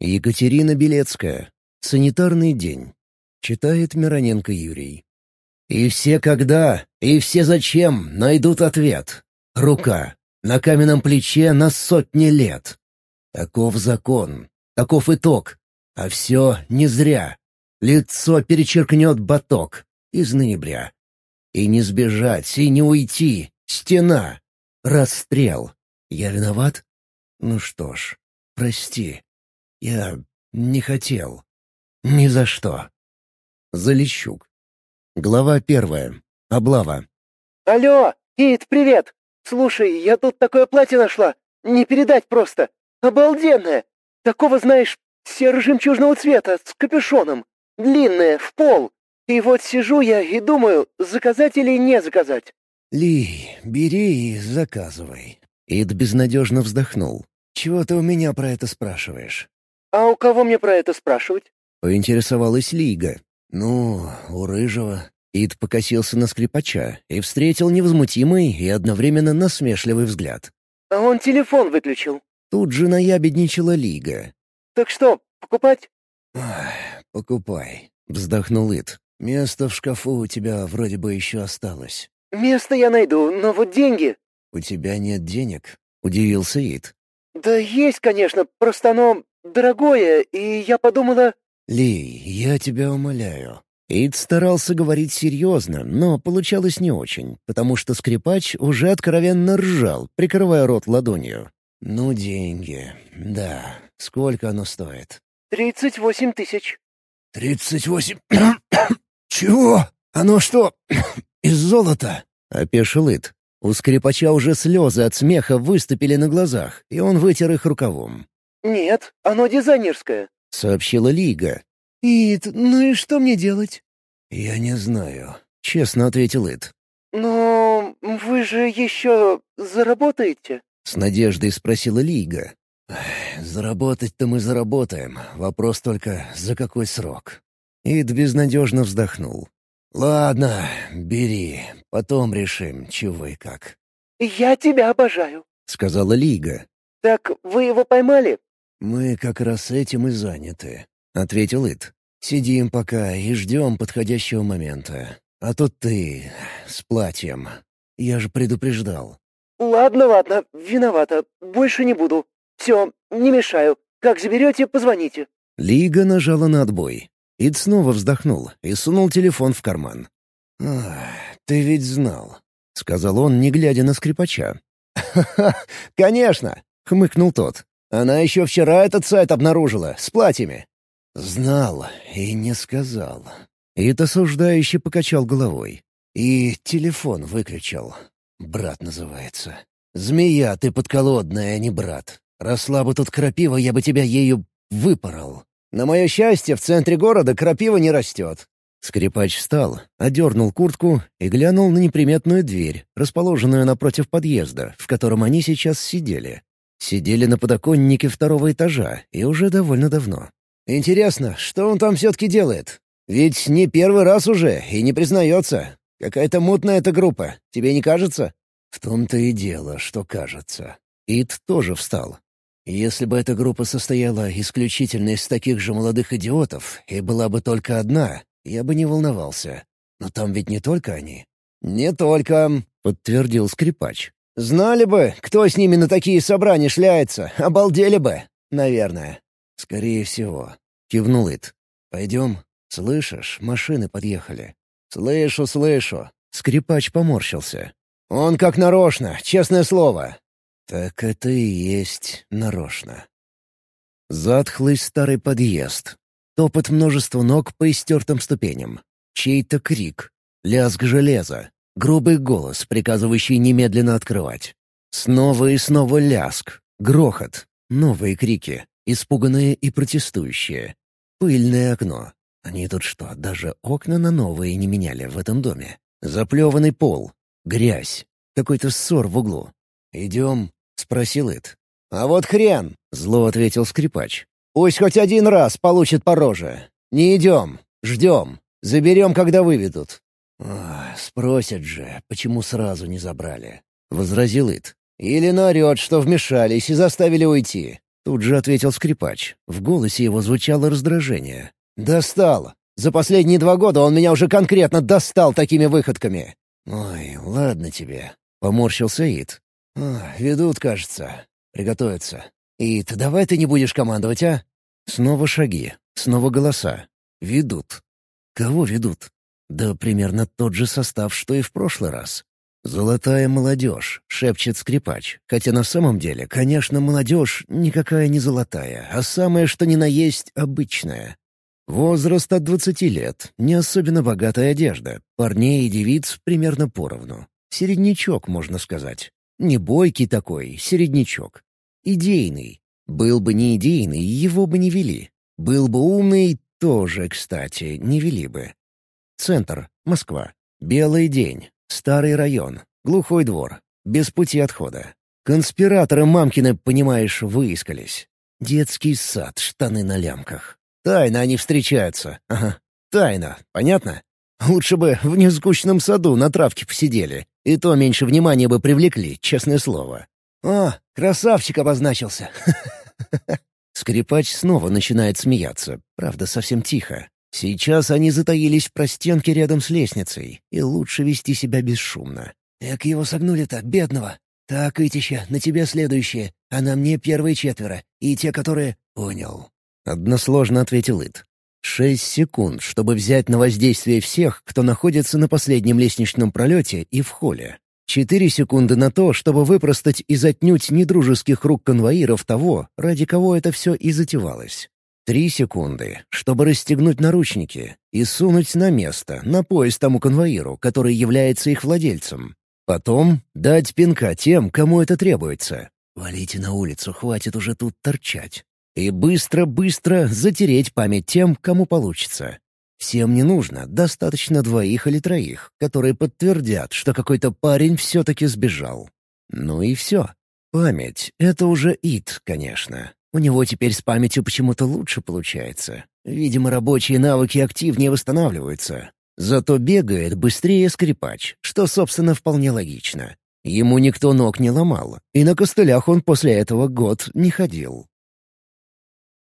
Екатерина Белецкая. Санитарный день. Читает Мироненко Юрий. И все когда, и все зачем найдут ответ. Рука. На каменном плече на сотни лет. Таков закон. Таков итог. А все не зря. Лицо перечеркнет баток из ноября. И не сбежать, и не уйти. Стена. Расстрел. Я виноват? Ну что ж, прости. Я не хотел. Ни за что. Залещук. Глава первая. Облава. «Алло, Ит, привет! Слушай, я тут такое платье нашла. Не передать просто. Обалденное! Такого, знаешь, серо-жемчужного цвета, с капюшоном. Длинное, в пол. И вот сижу я и думаю, заказать или не заказать. «Ли, бери и заказывай». Ид безнадежно вздохнул. «Чего ты у меня про это спрашиваешь?» А у кого мне про это спрашивать? Поинтересовалась Лига. «Ну, у Рыжего». Ид покосился на скрипача и встретил невозмутимый и одновременно насмешливый взгляд. А он телефон выключил. Тут же наябедничала Лига. Так что, покупать? «Ах, «Покупай», — вздохнул Ид. «Место в шкафу у тебя вроде бы еще осталось». Место я найду, но вот деньги... «У тебя нет денег?» — удивился Ид. Да есть, конечно, просто оно дорогое, и я подумала... «Ли, я тебя умоляю». Ид старался говорить серьезно, но получалось не очень, потому что скрипач уже откровенно ржал, прикрывая рот ладонью. «Ну, деньги. Да. Сколько оно стоит?» «Тридцать восемь тысяч». «Тридцать восемь... Чего? Оно что, из золота?» — опешил Ид. У скрипача уже слезы от смеха выступили на глазах, и он вытер их рукавом. «Нет, оно дизайнерское», — сообщила Лига. «Ит, ну и что мне делать?» «Я не знаю», — честно ответил Ид. «Но вы же еще заработаете?» — с надеждой спросила Лига. «Заработать-то мы заработаем. Вопрос только, за какой срок?» Ид безнадежно вздохнул. «Ладно, бери. Потом решим, чего и как». «Я тебя обожаю», — сказала Лига. «Так вы его поймали?» «Мы как раз этим и заняты», — ответил Ит. «Сидим пока и ждем подходящего момента. А тут ты с платьем. Я же предупреждал». «Ладно, ладно, виновата. Больше не буду. Все, не мешаю. Как заберете, позвоните». Лига нажала на отбой. Ид снова вздохнул и сунул телефон в карман. ты ведь знал», — сказал он, не глядя на скрипача. «Ха-ха, конечно!» — хмыкнул тот. «Она еще вчера этот сайт обнаружила, с платьями». «Знал и не сказал». Ид осуждающе покачал головой. «И телефон выключил. Брат называется. Змея ты подколодная, а не брат. Росла бы тут крапива, я бы тебя ею выпорол. На мое счастье, в центре города крапива не растет». Скрипач встал, одернул куртку и глянул на неприметную дверь, расположенную напротив подъезда, в котором они сейчас сидели. Сидели на подоконнике второго этажа, и уже довольно давно. «Интересно, что он там все-таки делает? Ведь не первый раз уже, и не признается. Какая-то мутная эта группа, тебе не кажется?» «В том-то и дело, что кажется». Ит тоже встал, если бы эта группа состояла исключительно из таких же молодых идиотов и была бы только одна, я бы не волновался. Но там ведь не только они. «Не только», — подтвердил скрипач. «Знали бы, кто с ними на такие собрания шляется, обалдели бы, наверное». «Скорее всего», — кивнул Ит. «Пойдем? Слышишь, машины подъехали». «Слышу, слышу». Скрипач поморщился. «Он как нарочно, честное слово. Так это и есть нарочно. Затхлый старый подъезд. Топот множества ног по истертым ступеням. Чей-то крик. Лязг железа. Грубый голос, приказывающий немедленно открывать. Снова и снова лязг. Грохот. Новые крики. Испуганные и протестующие. Пыльное окно. Они тут что, даже окна на новые не меняли в этом доме? Заплеванный пол. Грязь. Какой-то ссор в углу. «Идем», — спросил Эд. «А вот хрен!» — зло ответил скрипач. «Пусть хоть один раз получит по роже. Не идем, ждем. Заберем, когда выведут». «Спросят же, почему сразу не забрали?» — возразил Ит. «Или наорет, что вмешались и заставили уйти. Тут же ответил скрипач. В голосе его звучало раздражение. «Достал! За последние два года он меня уже конкретно достал такими выходками!» «Ой, ладно тебе», — поморщился Ит. «Ведут, кажется. Приготовиться. Ит, давай ты не будешь командовать, а?» Снова шаги, снова голоса. Ведут. Кого ведут? Да примерно тот же состав, что и в прошлый раз. «Золотая молодежь», — шепчет скрипач. Хотя на самом деле, конечно, молодежь никакая не золотая, а самое что ни на есть обычная. Возраст от двадцати лет, не особенно богатая одежда, парней и девиц примерно поровну. Середнячок, можно сказать. Не бойкий такой, середнячок. Идейный. Был бы не идейный, его бы не вели. Был бы умный, тоже, кстати, не вели бы. Центр, Москва. Белый день. Старый район, глухой двор, без пути отхода. Конспираторы мамкины, понимаешь, выискались. Детский сад, штаны на лямках. Тайно они встречаются. Ага, тайно, понятно? Лучше бы в нескучном саду на травке посидели. И то меньше внимания бы привлекли, честное слово. «О, красавчик обозначился!» Скрипач снова начинает смеяться, правда, совсем тихо. Сейчас они затаились в простенке рядом с лестницей, и лучше вести себя бесшумно. «Эк, его согнули-то, бедного! Так, Итища, на тебе следующие, а на мне первые четверо, и те, которые...» «Понял». Односложно ответил Ит. Шесть секунд, чтобы взять на воздействие всех, кто находится на последнем лестничном пролете и в холле. Четыре секунды на то, чтобы выпростать из отнюдь недружеских рук конвоиров того, ради кого это все и затевалось. Три секунды, чтобы расстегнуть наручники и сунуть на место, на пояс тому конвоиру, который является их владельцем. Потом дать пинка тем, кому это требуется. «Валите на улицу, хватит уже тут торчать». И быстро-быстро затереть память тем, кому получится. Всем не нужно, достаточно двоих или троих, которые подтвердят, что какой-то парень все-таки сбежал. Ну и все. Память — это уже ид, конечно. У него теперь с памятью почему-то лучше получается. Видимо, рабочие навыки активнее восстанавливаются. Зато бегает быстрее скрипач, что, собственно, вполне логично. Ему никто ног не ломал, и на костылях он после этого год не ходил.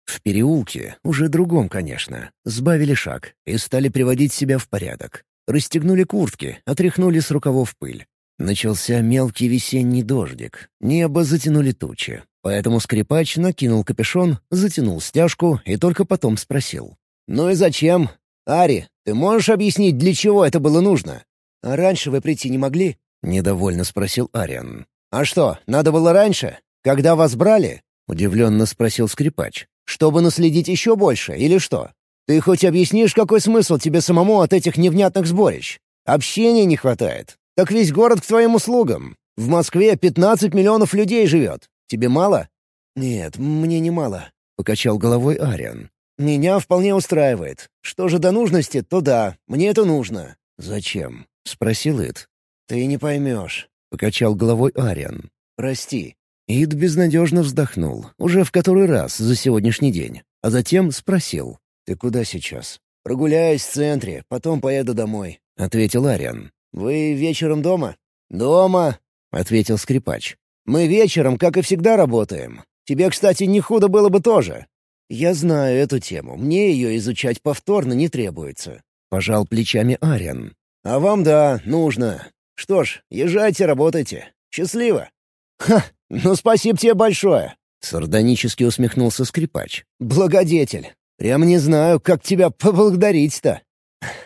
В переулке, уже другом, конечно, сбавили шаг и стали приводить себя в порядок. Расстегнули куртки, отряхнули с рукавов пыль. Начался мелкий весенний дождик. Небо затянули тучи. Поэтому скрипач накинул капюшон, затянул стяжку и только потом спросил. «Ну и зачем? Ари, ты можешь объяснить, для чего это было нужно?» «А раньше вы прийти не могли?» — недовольно спросил Ариан. «А что, надо было раньше? Когда вас брали?» — удивленно спросил скрипач. «Чтобы наследить еще больше, или что? Ты хоть объяснишь, какой смысл тебе самому от этих невнятных сборищ? Общения не хватает. Так весь город к твоим услугам. В Москве 15 миллионов людей живет. Тебе мало?» «Нет, мне не мало», — покачал головой Ариан. «Меня вполне устраивает. Что же до нужности, то да, мне это нужно». «Зачем?» — спросил Ид. «Ты не поймешь», — покачал головой Ариан. «Прости». Ид безнадежно вздохнул, уже в который раз за сегодняшний день, а затем спросил. «Ты куда сейчас?» «Прогуляюсь в центре, потом поеду домой», — ответил Ариан. «Вы вечером дома?» «Дома», — ответил скрипач. Мы вечером, как и всегда, работаем. Тебе, кстати, не худо было бы тоже. Я знаю эту тему, мне ее изучать повторно не требуется. Пожал плечами Ариан. А вам, да, нужно. Что ж, езжайте, работайте. Счастливо. Ха, ну спасибо тебе большое. Сардонически усмехнулся скрипач. «Благодетель! Прям не знаю, как тебя поблагодарить-то!»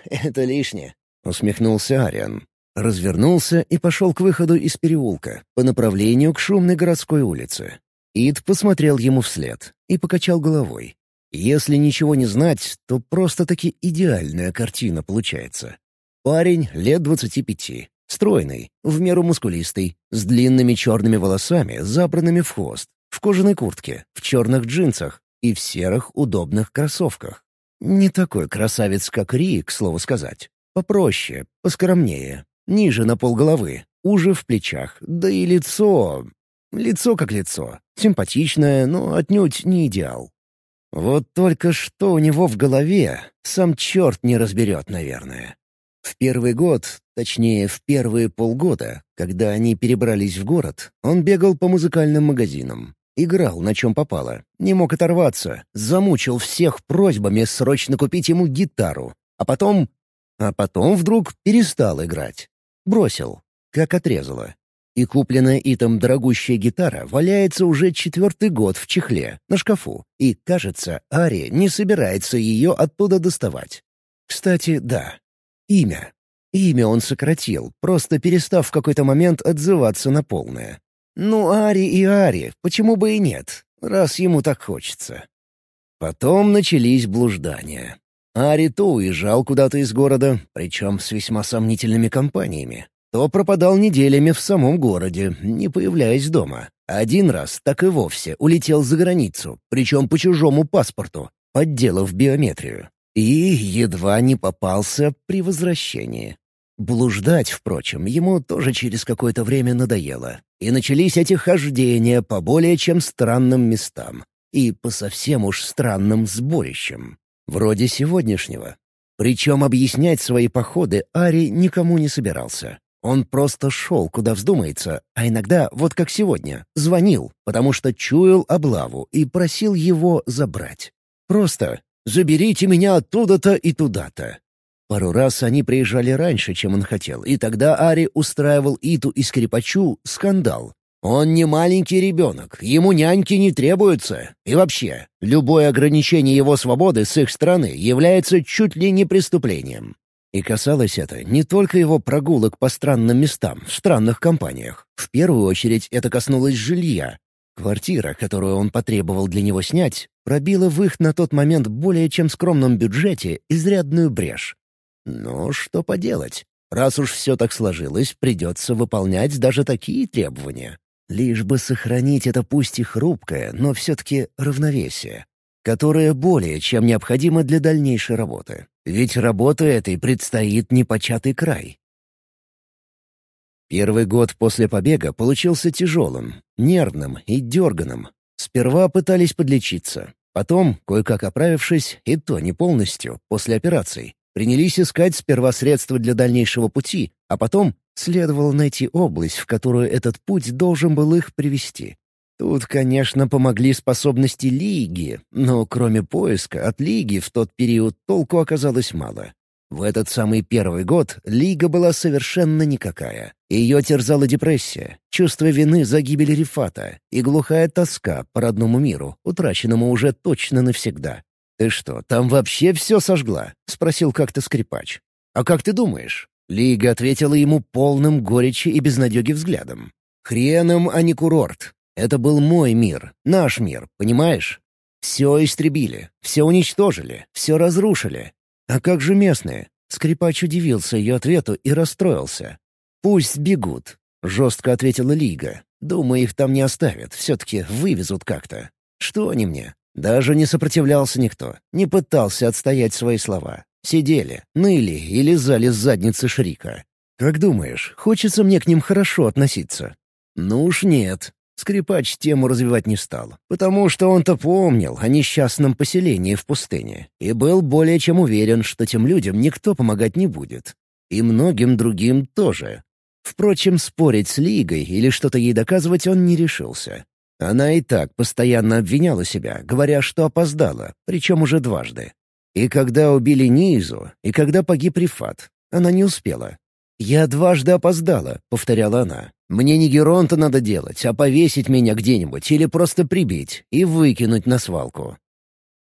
«Это лишнее», — усмехнулся Ариан. Развернулся и пошел к выходу из переулка, по направлению к шумной городской улице. Ид посмотрел ему вслед и покачал головой. Если ничего не знать, то просто-таки идеальная картина получается. Парень лет двадцати пяти, стройный, в меру мускулистый, с длинными черными волосами, забранными в хвост, в кожаной куртке, в черных джинсах и в серых удобных кроссовках. Не такой красавец, как Ри, к слову сказать. Попроще, поскромнее, Ниже на полголовы, уже в плечах, да и лицо... Лицо как лицо. Симпатичное, но отнюдь не идеал. Вот только что у него в голове, сам черт не разберет, наверное. В первый год, точнее, в первые полгода, когда они перебрались в город, он бегал по музыкальным магазинам. Играл, на чем попало. Не мог оторваться. Замучил всех просьбами срочно купить ему гитару. А потом... А потом вдруг перестал играть. Бросил. Как отрезало. И купленная Итом дорогущая гитара валяется уже четвертый год в чехле, на шкафу. И, кажется, Ари не собирается ее оттуда доставать. Кстати, да. Имя. Имя он сократил, просто перестав в какой-то момент отзываться на полное. Ну, Ари и Ари, почему бы и нет, раз ему так хочется. Потом начались блуждания. Ари то уезжал куда-то из города, причем с весьма сомнительными компаниями, то пропадал неделями в самом городе, не появляясь дома. Один раз так и вовсе улетел за границу, причем по чужому паспорту, подделав биометрию. И едва не попался при возвращении. Блуждать, впрочем, ему тоже через какое-то время надоело. И начались эти хождения по более чем странным местам. И по совсем уж странным сборищам. Вроде сегодняшнего. Причем объяснять свои походы Ари никому не собирался. Он просто шел, куда вздумается, а иногда, вот как сегодня, звонил, потому что чуял облаву и просил его забрать. Просто «заберите меня оттуда-то и туда-то». Пару раз они приезжали раньше, чем он хотел, и тогда Ари устраивал Иту и скрипачу скандал. Он не маленький ребенок, ему няньки не требуются. И вообще, любое ограничение его свободы с их стороны является чуть ли не преступлением. И касалось это не только его прогулок по странным местам, в странных компаниях. В первую очередь это коснулось жилья. Квартира, которую он потребовал для него снять, пробила в их на тот момент более чем скромном бюджете изрядную брешь. Но что поделать? Раз уж все так сложилось, придется выполнять даже такие требования. Лишь бы сохранить это пусть и хрупкое, но все-таки равновесие которое более чем необходимо для дальнейшей работы. Ведь работы этой предстоит непочатый край. Первый год после побега получился тяжелым, нервным и дерганым. Сперва пытались подлечиться. Потом, кое-как оправившись, и то не полностью, после операций, принялись искать сперва средства для дальнейшего пути, а потом следовало найти область, в которую этот путь должен был их привести. Тут, конечно, помогли способности Лиги, но кроме поиска от Лиги в тот период толку оказалось мало. В этот самый первый год Лига была совершенно никакая. Ее терзала депрессия, чувство вины за гибель Рифата и глухая тоска по родному миру, утраченному уже точно навсегда. «Ты что, там вообще все сожгла?» — спросил как-то скрипач. «А как ты думаешь?» Лига ответила ему полным горечи и безнадеги взглядом. «Хреном, а не курорт. Это был мой мир, наш мир, понимаешь? Все истребили, все уничтожили, все разрушили. А как же местные? Скрипач удивился ее ответу и расстроился. «Пусть бегут», — жестко ответила Лига. «Думаю, их там не оставят, все-таки вывезут как-то. Что они мне? Даже не сопротивлялся никто, не пытался отстоять свои слова. Сидели, ныли и лизали с задницы Шрика. Как думаешь, хочется мне к ним хорошо относиться? Ну уж нет. Скрипач тему развивать не стал, потому что он-то помнил о несчастном поселении в пустыне и был более чем уверен, что тем людям никто помогать не будет. И многим другим тоже. Впрочем, спорить с Лигой или что-то ей доказывать он не решился. Она и так постоянно обвиняла себя, говоря, что опоздала, причем уже дважды. И когда убили Низу, и когда погиб Рифат, она не успела. «Я дважды опоздала», — повторяла она. Мне не Геронта надо делать, а повесить меня где-нибудь или просто прибить и выкинуть на свалку.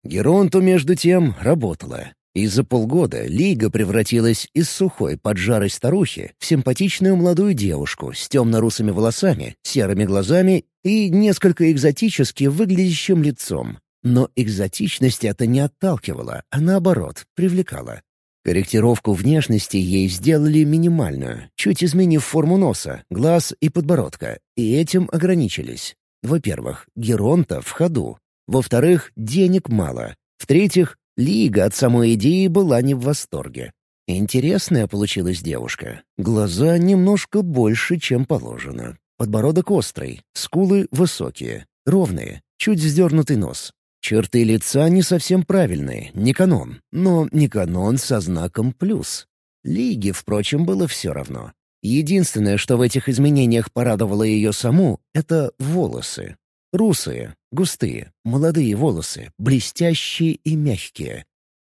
Геронту, между тем, работала. И за полгода Лига превратилась из сухой поджарой старухи в симпатичную молодую девушку с темно-русыми волосами, серыми глазами и несколько экзотически выглядящим лицом. Но экзотичность это не отталкивала, а наоборот, привлекала. Корректировку внешности ей сделали минимальную, чуть изменив форму носа, глаз и подбородка, и этим ограничились. Во-первых, Геронта в ходу. Во-вторых, денег мало. В-третьих, Лига от самой идеи была не в восторге. Интересная получилась девушка. Глаза немножко больше, чем положено. Подбородок острый, скулы высокие, ровные, чуть вздернутый нос. Черты лица не совсем правильные, не канон, но не канон со знаком «плюс». Лиге, впрочем, было все равно. Единственное, что в этих изменениях порадовало ее саму, — это волосы. Русые, густые, молодые волосы, блестящие и мягкие.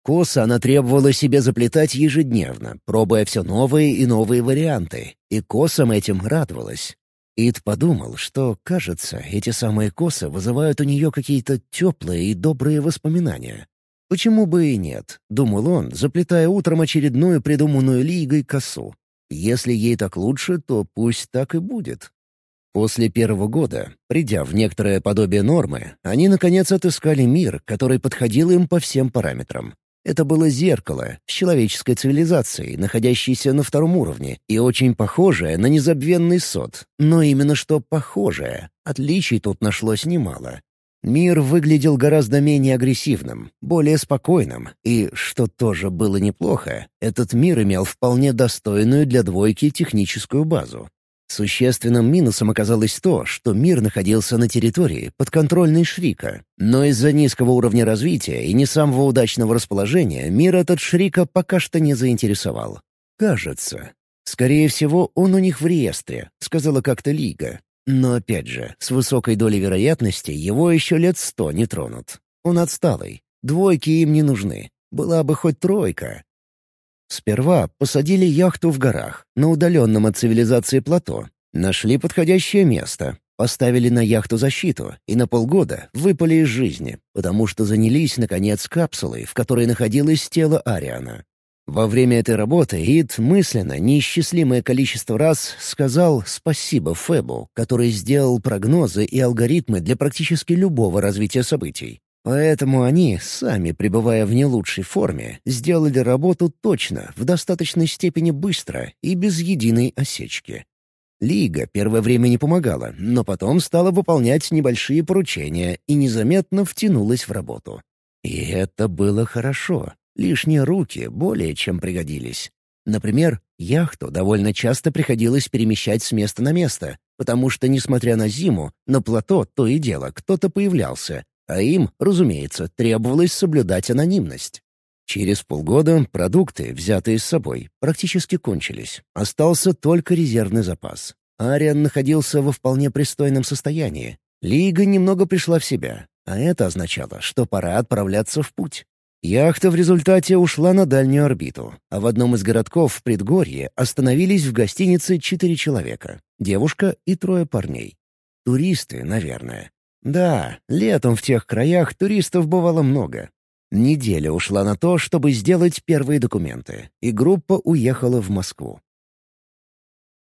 Косы она требовала себе заплетать ежедневно, пробуя все новые и новые варианты, и косам этим радовалась. Ид подумал, что, кажется, эти самые косы вызывают у нее какие-то теплые и добрые воспоминания. Почему бы и нет, думал он, заплетая утром очередную придуманную лигой косу. Если ей так лучше, то пусть так и будет. После первого года, придя в некоторое подобие нормы, они, наконец, отыскали мир, который подходил им по всем параметрам. Это было зеркало с человеческой цивилизацией, находящейся на втором уровне, и очень похожее на незабвенный сот. Но именно что похожее. Отличий тут нашлось немало. Мир выглядел гораздо менее агрессивным, более спокойным, и, что тоже было неплохо, этот мир имел вполне достойную для двойки техническую базу. Существенным минусом оказалось то, что мир находился на территории, подконтрольной Шрика. Но из-за низкого уровня развития и не самого удачного расположения мир этот Шрика пока что не заинтересовал. Кажется. Скорее всего, он у них в реестре, сказала как-то Лига. Но опять же, с высокой долей вероятности его еще лет сто не тронут. Он отсталый. Двойки им не нужны. Была бы хоть тройка, Сперва посадили яхту в горах, на удаленном от цивилизации плато. Нашли подходящее место, поставили на яхту защиту и на полгода выпали из жизни, потому что занялись, наконец, капсулой, в которой находилось тело Ариана. Во время этой работы Ид мысленно, неисчислимое количество раз сказал спасибо Фебу, который сделал прогнозы и алгоритмы для практически любого развития событий. Поэтому они, сами пребывая в не лучшей форме, сделали работу точно, в достаточной степени быстро и без единой осечки. Лига первое время не помогала, но потом стала выполнять небольшие поручения и незаметно втянулась в работу. И это было хорошо. Лишние руки более чем пригодились. Например, яхту довольно часто приходилось перемещать с места на место, потому что, несмотря на зиму, на плато то и дело кто-то появлялся, а им, разумеется, требовалось соблюдать анонимность. Через полгода продукты, взятые с собой, практически кончились. Остался только резервный запас. Ариан находился во вполне пристойном состоянии. Лига немного пришла в себя, а это означало, что пора отправляться в путь. Яхта в результате ушла на дальнюю орбиту, а в одном из городков в предгорье остановились в гостинице четыре человека — девушка и трое парней. Туристы, наверное. Да, летом в тех краях туристов бывало много. Неделя ушла на то, чтобы сделать первые документы, и группа уехала в Москву.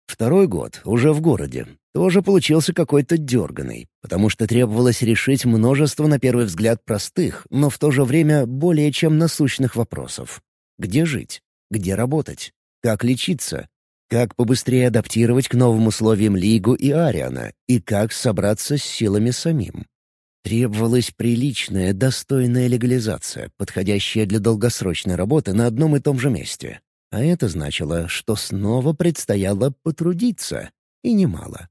Второй год, уже в городе, тоже получился какой-то дерганый, потому что требовалось решить множество, на первый взгляд, простых, но в то же время более чем насущных вопросов. Где жить? Где работать? Как лечиться? Как побыстрее адаптировать к новым условиям Лигу и Ариана, и как собраться с силами самим. Требовалась приличная, достойная легализация, подходящая для долгосрочной работы на одном и том же месте. А это значило, что снова предстояло потрудиться, и немало.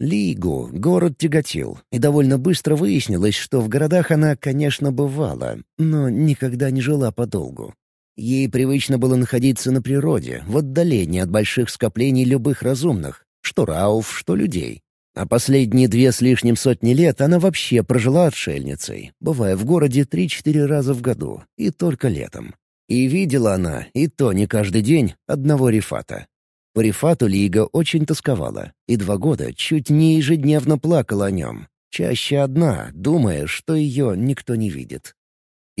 Лигу город тяготил, и довольно быстро выяснилось, что в городах она, конечно, бывала, но никогда не жила подолгу. Ей привычно было находиться на природе, в отдалении от больших скоплений любых разумных, что рауф, что людей. А последние две с лишним сотни лет она вообще прожила отшельницей, бывая в городе три-четыре раза в году, и только летом. И видела она, и то не каждый день, одного Рифата. По Рифату Лига очень тосковала, и два года чуть не ежедневно плакала о нем, чаще одна, думая, что ее никто не видит.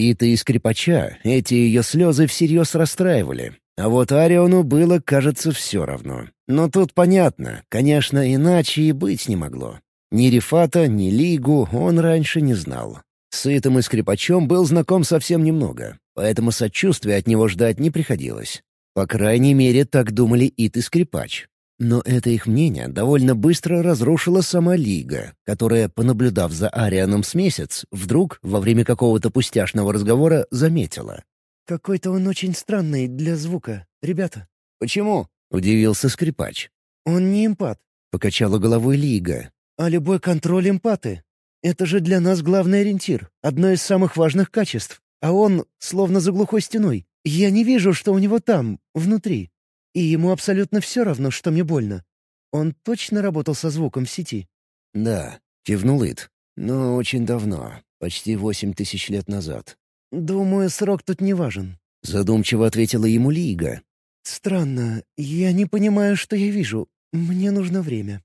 И-то и скрипача эти ее слезы всерьез расстраивали. А вот Ариону было, кажется, все равно. Но тут понятно, конечно, иначе и быть не могло. Ни Рифата, ни Лигу он раньше не знал. С Итом и скрипачом был знаком совсем немного, поэтому сочувствия от него ждать не приходилось. По крайней мере, так думали Ит и скрипач. Но это их мнение довольно быстро разрушила сама Лига, которая, понаблюдав за Арианом с месяц, вдруг, во время какого-то пустяшного разговора, заметила. «Какой-то он очень странный для звука, ребята». «Почему?» — удивился скрипач. «Он не импат», — покачала головой Лига. «А любой контроль импаты. Это же для нас главный ориентир, одно из самых важных качеств. А он словно за глухой стеной. Я не вижу, что у него там, внутри. И ему абсолютно все равно, что мне больно. Он точно работал со звуком в сети?» «Да», — кивнул Ит. но очень давно, почти восемь тысяч лет назад. «Думаю, срок тут не важен», — задумчиво ответила ему Лига. «Странно. Я не понимаю, что я вижу. Мне нужно время».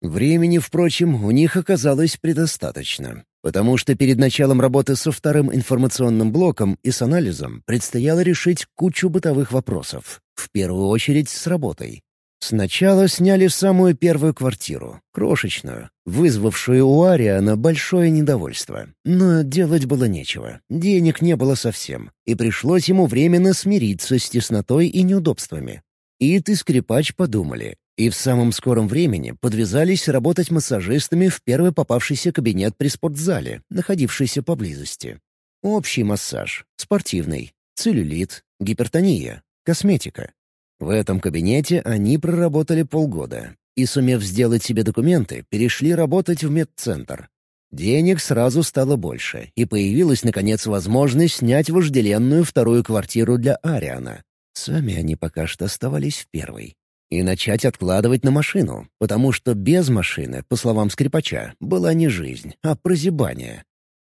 Времени, впрочем, у них оказалось предостаточно, потому что перед началом работы со вторым информационным блоком и с анализом предстояло решить кучу бытовых вопросов, в первую очередь с работой. Сначала сняли самую первую квартиру, крошечную, вызвавшую у Ариана большое недовольство. Но делать было нечего, денег не было совсем, и пришлось ему временно смириться с теснотой и неудобствами. Ит и скрипач подумали, и в самом скором времени подвязались работать массажистами в первый попавшийся кабинет при спортзале, находившийся поблизости. Общий массаж, спортивный, целлюлит, гипертония, косметика. В этом кабинете они проработали полгода и, сумев сделать себе документы, перешли работать в медцентр. Денег сразу стало больше, и появилась, наконец, возможность снять вожделенную вторую квартиру для Ариана. Сами они пока что оставались в первой. И начать откладывать на машину, потому что без машины, по словам скрипача, была не жизнь, а прозябание.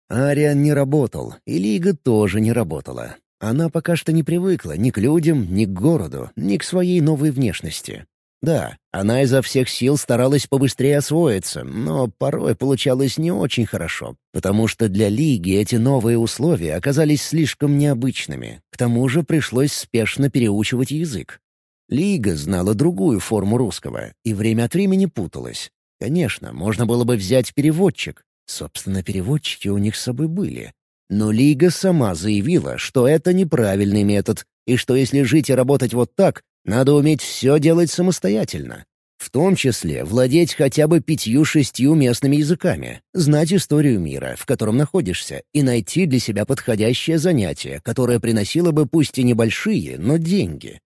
Ариан не работал, и Лига тоже не работала. Она пока что не привыкла ни к людям, ни к городу, ни к своей новой внешности. Да, она изо всех сил старалась побыстрее освоиться, но порой получалось не очень хорошо, потому что для Лиги эти новые условия оказались слишком необычными. К тому же пришлось спешно переучивать язык. Лига знала другую форму русского и время от времени путалась. Конечно, можно было бы взять переводчик. Собственно, переводчики у них с собой были. Но Лига сама заявила, что это неправильный метод, и что если жить и работать вот так, надо уметь все делать самостоятельно. В том числе владеть хотя бы пятью-шестью местными языками, знать историю мира, в котором находишься, и найти для себя подходящее занятие, которое приносило бы пусть и небольшие, но деньги.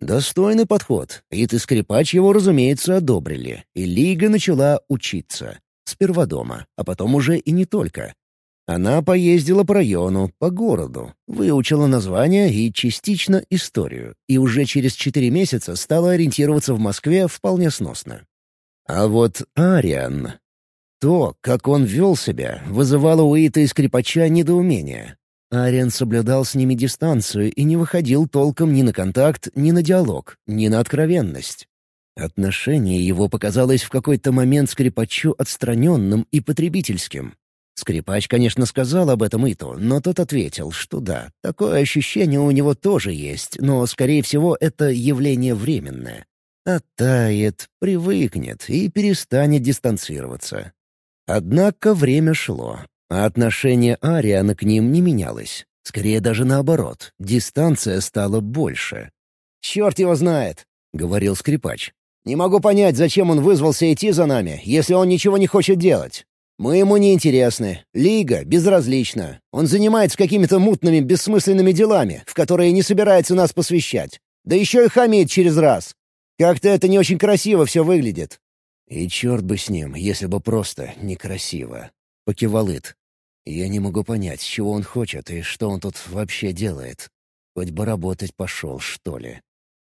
Достойный подход, и ты скрипач его, разумеется, одобрили, и Лига начала учиться. Сперва дома, а потом уже и не только. Она поездила по району, по городу, выучила названия и частично историю, и уже через четыре месяца стала ориентироваться в Москве вполне сносно. А вот Ариан... То, как он вел себя, вызывало у Ита и скрипача недоумение. Ариан соблюдал с ними дистанцию и не выходил толком ни на контакт, ни на диалог, ни на откровенность. Отношение его показалось в какой-то момент скрипачу отстраненным и потребительским. Скрипач, конечно, сказал об этом Иту, но тот ответил, что да, такое ощущение у него тоже есть, но, скорее всего, это явление временное. Оттает, привыкнет и перестанет дистанцироваться. Однако время шло, а отношение Ариана к ним не менялось. Скорее даже наоборот, дистанция стала больше. «Черт его знает», — говорил скрипач. «Не могу понять, зачем он вызвался идти за нами, если он ничего не хочет делать. Мы ему не интересны. Лига безразлична. Он занимается какими-то мутными, бессмысленными делами, в которые не собирается нас посвящать. Да еще и хамит через раз. Как-то это не очень красиво все выглядит». «И черт бы с ним, если бы просто некрасиво», — покивал Ит. Я не могу понять, чего он хочет и что он тут вообще делает. Хоть бы работать пошел, что ли.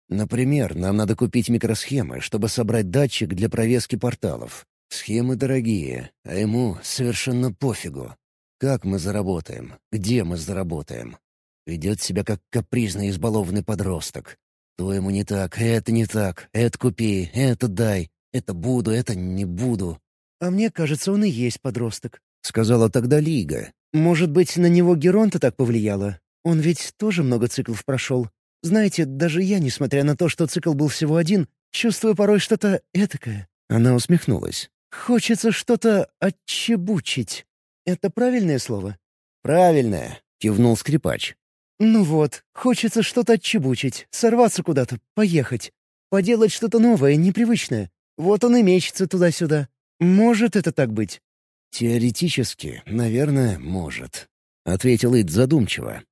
Например, нам надо купить микросхемы, чтобы собрать датчик для провески порталов. Схемы дорогие, а ему совершенно пофигу. Как мы заработаем? Где мы заработаем? Ведет себя как капризный избалованный подросток. То ему не так, это не так, это купи, это дай, это буду, это не буду. А мне кажется, он и есть подросток. — сказала тогда Лига. «Может быть, на него Геронта так повлияло? Он ведь тоже много циклов прошел. Знаете, даже я, несмотря на то, что цикл был всего один, чувствую порой что-то этакое». Она усмехнулась. «Хочется что-то отчебучить. Это правильное слово?» «Правильное», — кивнул скрипач. «Ну вот, хочется что-то отчебучить, сорваться куда-то, поехать. Поделать что-то новое, непривычное. Вот он и мечется туда-сюда. Может это так быть?» «Теоретически, наверное, может», — ответил Ид задумчиво.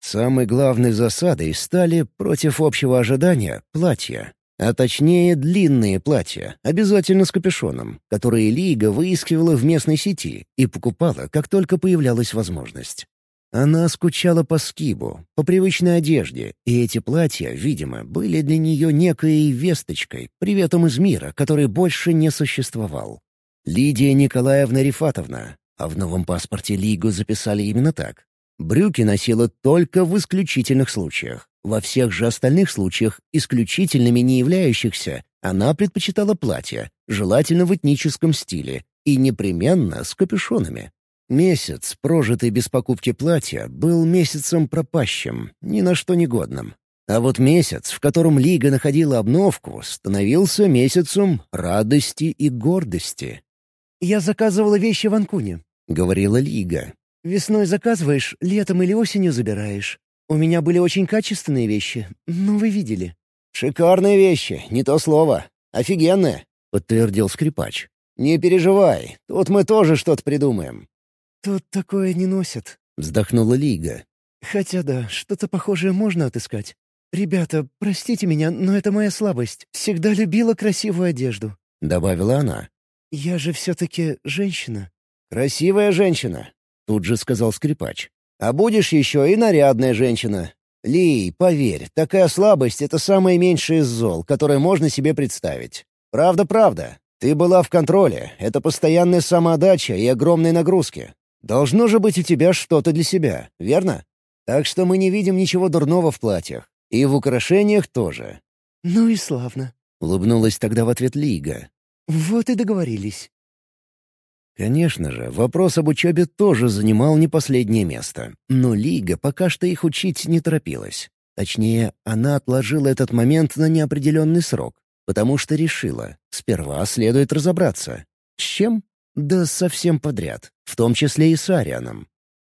Самой главной засадой стали, против общего ожидания, платья. А точнее, длинные платья, обязательно с капюшоном, которые Лига выискивала в местной сети и покупала, как только появлялась возможность. Она скучала по скибу, по привычной одежде, и эти платья, видимо, были для нее некой весточкой, приветом из мира, который больше не существовал. Лидия Николаевна Рифатовна, а в новом паспорте Лигу записали именно так. Брюки носила только в исключительных случаях. Во всех же остальных случаях, исключительными не являющихся, она предпочитала платья, желательно в этническом стиле, и непременно с капюшонами. Месяц, прожитый без покупки платья, был месяцем пропащим, ни на что негодным. А вот месяц, в котором Лига находила обновку, становился месяцем радости и гордости. «Я заказывала вещи в Анкуне», — говорила Лига. «Весной заказываешь, летом или осенью забираешь. У меня были очень качественные вещи, ну вы видели». «Шикарные вещи, не то слово. Офигенные», — подтвердил скрипач. «Не переживай, тут мы тоже что-то придумаем». «Тут такое не носят», — вздохнула Лига. «Хотя да, что-то похожее можно отыскать. «Ребята, простите меня, но это моя слабость. Всегда любила красивую одежду», — добавила она. «Я же все-таки женщина». «Красивая женщина», — тут же сказал скрипач. «А будешь еще и нарядная женщина. Ли, поверь, такая слабость — это самое меньшее из зол, которое можно себе представить. Правда-правда. Ты была в контроле, это постоянная самоотдача и огромные нагрузки. Должно же быть у тебя что-то для себя, верно? Так что мы не видим ничего дурного в платьях. И в украшениях тоже. «Ну и славно», — улыбнулась тогда в ответ Лига. «Вот и договорились». Конечно же, вопрос об учебе тоже занимал не последнее место. Но Лига пока что их учить не торопилась. Точнее, она отложила этот момент на неопределенный срок, потому что решила, сперва следует разобраться. С чем? Да совсем подряд, в том числе и с Арианом.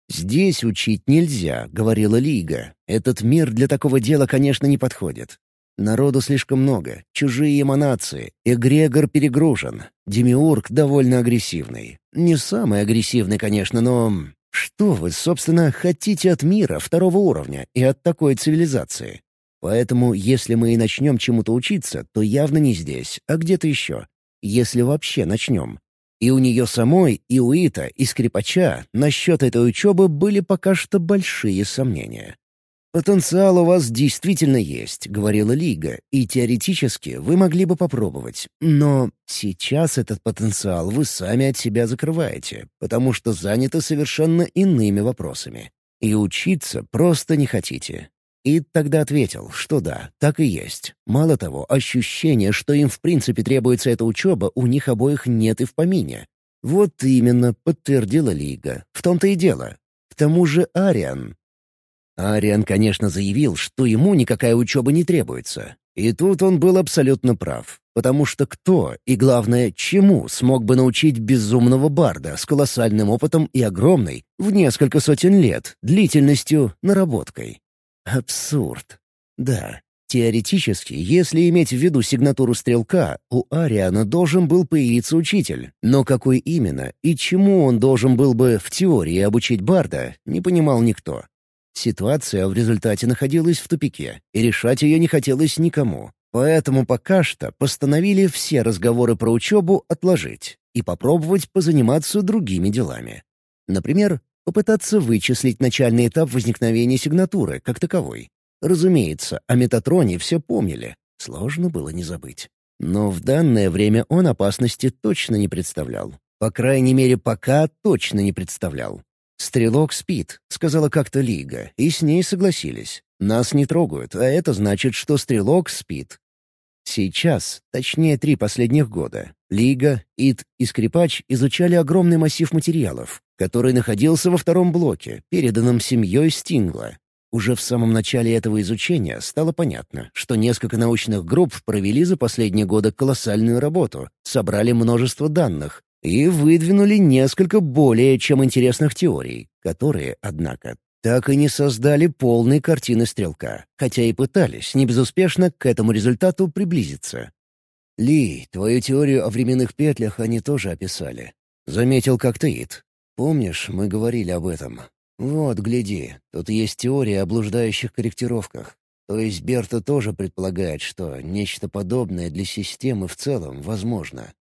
«Здесь учить нельзя», — говорила Лига. «Этот мир для такого дела, конечно, не подходит. Народу слишком много, чужие эманации, эгрегор перегружен, демиург довольно агрессивный. Не самый агрессивный, конечно, но... Что вы, собственно, хотите от мира второго уровня и от такой цивилизации? Поэтому, если мы и начнем чему-то учиться, то явно не здесь, а где-то еще. Если вообще начнем. И у нее самой, и у Ита, и скрипача насчет этой учебы были пока что большие сомнения. «Потенциал у вас действительно есть», — говорила Лига, «и теоретически вы могли бы попробовать. Но сейчас этот потенциал вы сами от себя закрываете, потому что заняты совершенно иными вопросами. И учиться просто не хотите. И тогда ответил, что да, так и есть. Мало того, ощущение, что им в принципе требуется эта учеба, у них обоих нет и в помине. Вот именно, подтвердила Лига. В том-то и дело. К тому же Ариан. Ариан, конечно, заявил, что ему никакая учеба не требуется. И тут он был абсолютно прав. Потому что кто, и главное, чему смог бы научить безумного барда с колоссальным опытом и огромной, в несколько сотен лет, длительностью, наработкой? Абсурд. Да, теоретически, если иметь в виду сигнатуру стрелка, у Ариана должен был появиться учитель. Но какой именно и чему он должен был бы в теории обучить Барда, не понимал никто. Ситуация в результате находилась в тупике, и решать ее не хотелось никому. Поэтому пока что постановили все разговоры про учебу отложить и попробовать позаниматься другими делами. Например, попытаться вычислить начальный этап возникновения сигнатуры как таковой. Разумеется, о Метатроне все помнили. Сложно было не забыть. Но в данное время он опасности точно не представлял. По крайней мере, пока точно не представлял. «Стрелок спит», — сказала как-то Лига, и с ней согласились. «Нас не трогают, а это значит, что Стрелок спит». Сейчас, точнее три последних года, Лига, Ид и Скрипач изучали огромный массив материалов, который находился во втором блоке, переданном семьей Стингла. Уже в самом начале этого изучения стало понятно, что несколько научных групп провели за последние годы колоссальную работу, собрали множество данных и выдвинули несколько более чем интересных теорий, которые, однако, так и не создали полной картины стрелка, хотя и пытались не безуспешно к этому результату приблизиться. «Ли, твою теорию о временных петлях они тоже описали», — заметил как-то Ит. Помнишь, мы говорили об этом? Вот, гляди, тут есть теория о блуждающих корректировках. То есть Берта тоже предполагает, что нечто подобное для системы в целом возможно.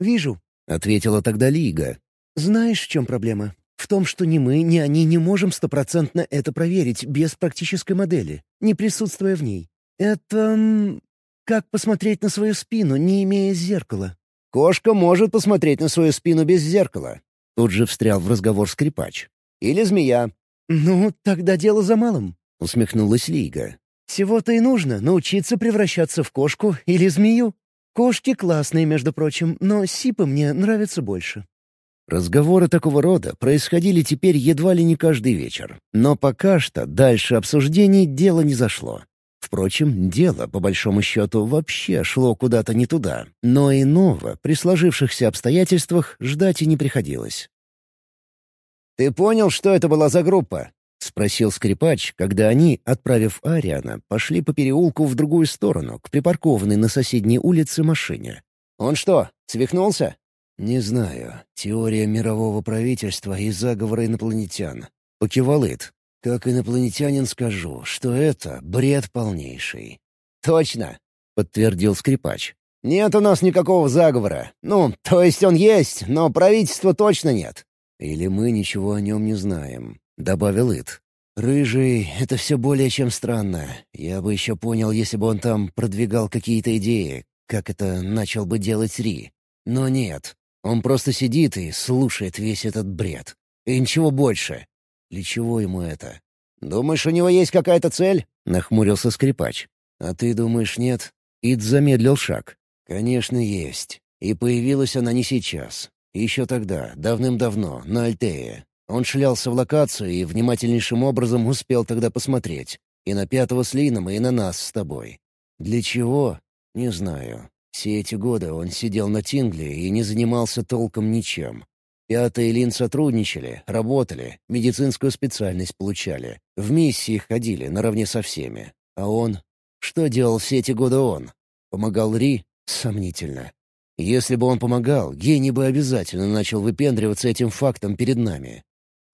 «Вижу», — ответила тогда Лига. «Знаешь, в чем проблема? В том, что ни мы, ни они не можем стопроцентно это проверить без практической модели, не присутствуя в ней. Это... как посмотреть на свою спину, не имея зеркала. Кошка может посмотреть на свою спину без зеркала. Тут же встрял в разговор скрипач. Или змея. «Ну, тогда дело за малым», — усмехнулась Лига. «Всего-то и нужно научиться превращаться в кошку или змею. Кошки классные, между прочим, но сипы мне нравятся больше». Разговоры такого рода происходили теперь едва ли не каждый вечер. Но пока что дальше обсуждений дело не зашло. Впрочем, дело, по большому счету, вообще шло куда-то не туда, но иного при сложившихся обстоятельствах ждать и не приходилось. «Ты понял, что это была за группа?» — спросил скрипач, когда они, отправив Ариана, пошли по переулку в другую сторону, к припаркованной на соседней улице машине. «Он что, свихнулся?» «Не знаю. Теория мирового правительства и заговора инопланетян». Покивал. «Как инопланетянин скажу, что это бред полнейший». «Точно!» — подтвердил скрипач. «Нет у нас никакого заговора. Ну, то есть он есть, но правительства точно нет. «Или мы ничего о нем не знаем», — добавил Ит. «Рыжий — это все более чем странно. Я бы еще понял, если бы он там продвигал какие-то идеи, как это начал бы делать Ри. Но нет, он просто сидит и слушает весь этот бред. И ничего больше. Для чего ему это? «Думаешь, у него есть какая-то цель?» — нахмурился скрипач. «А ты думаешь, нет?» Ид замедлил шаг. «Конечно, есть. И появилась она не сейчас. Еще тогда, давным-давно, на Альтее. Он шлялся в локацию и внимательнейшим образом успел тогда посмотреть. И на пятого с Лином, и на нас с тобой. Для чего? Не знаю. Все эти годы он сидел на Тингле и не занимался толком ничем. Пятый и Лин сотрудничали, работали, медицинскую специальность получали. В миссии ходили наравне со всеми. А он? Что делал все эти годы он? Помогал Ри? Сомнительно. Если бы он помогал, гений бы обязательно начал выпендриваться этим фактом перед нами.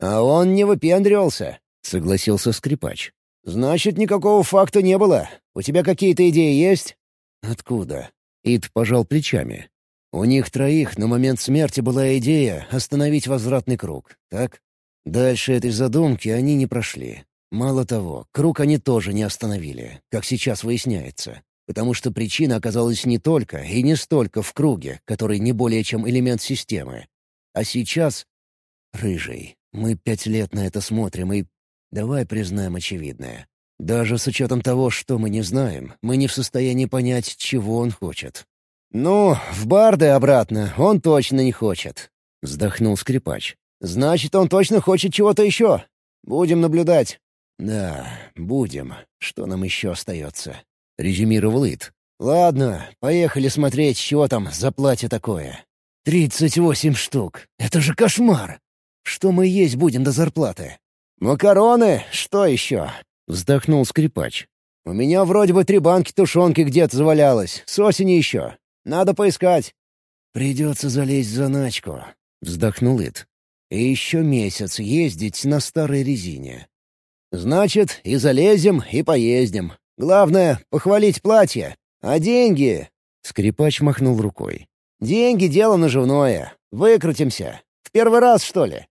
«А он не выпендривался», — согласился скрипач. «Значит, никакого факта не было. У тебя какие-то идеи есть?» «Откуда?» Ид пожал плечами. «У них троих на момент смерти была идея остановить возвратный круг, так? Дальше этой задумки они не прошли. Мало того, круг они тоже не остановили, как сейчас выясняется потому что причина оказалась не только и не столько в круге, который не более чем элемент системы. А сейчас... Рыжий, мы пять лет на это смотрим и... Давай признаем очевидное. Даже с учетом того, что мы не знаем, мы не в состоянии понять, чего он хочет. «Ну, в барды обратно он точно не хочет», — вздохнул скрипач. «Значит, он точно хочет чего-то еще. Будем наблюдать». «Да, будем. Что нам еще остается?» — резюмировал Ит. «Ладно, поехали смотреть, чего там за платье такое. Тридцать восемь штук. Это же кошмар! Что мы есть будем до зарплаты?» «Макароны? Что еще?» — вздохнул скрипач. «У меня вроде бы три банки тушенки где-то завалялось. С осени еще. Надо поискать». «Придется залезть в заначку», — вздохнул Ит. «И еще месяц ездить на старой резине». «Значит, и залезем, и поездим. Главное — похвалить платье. А деньги...» — скрипач махнул рукой. «Деньги — дело наживное. Выкрутимся. В первый раз, что ли?»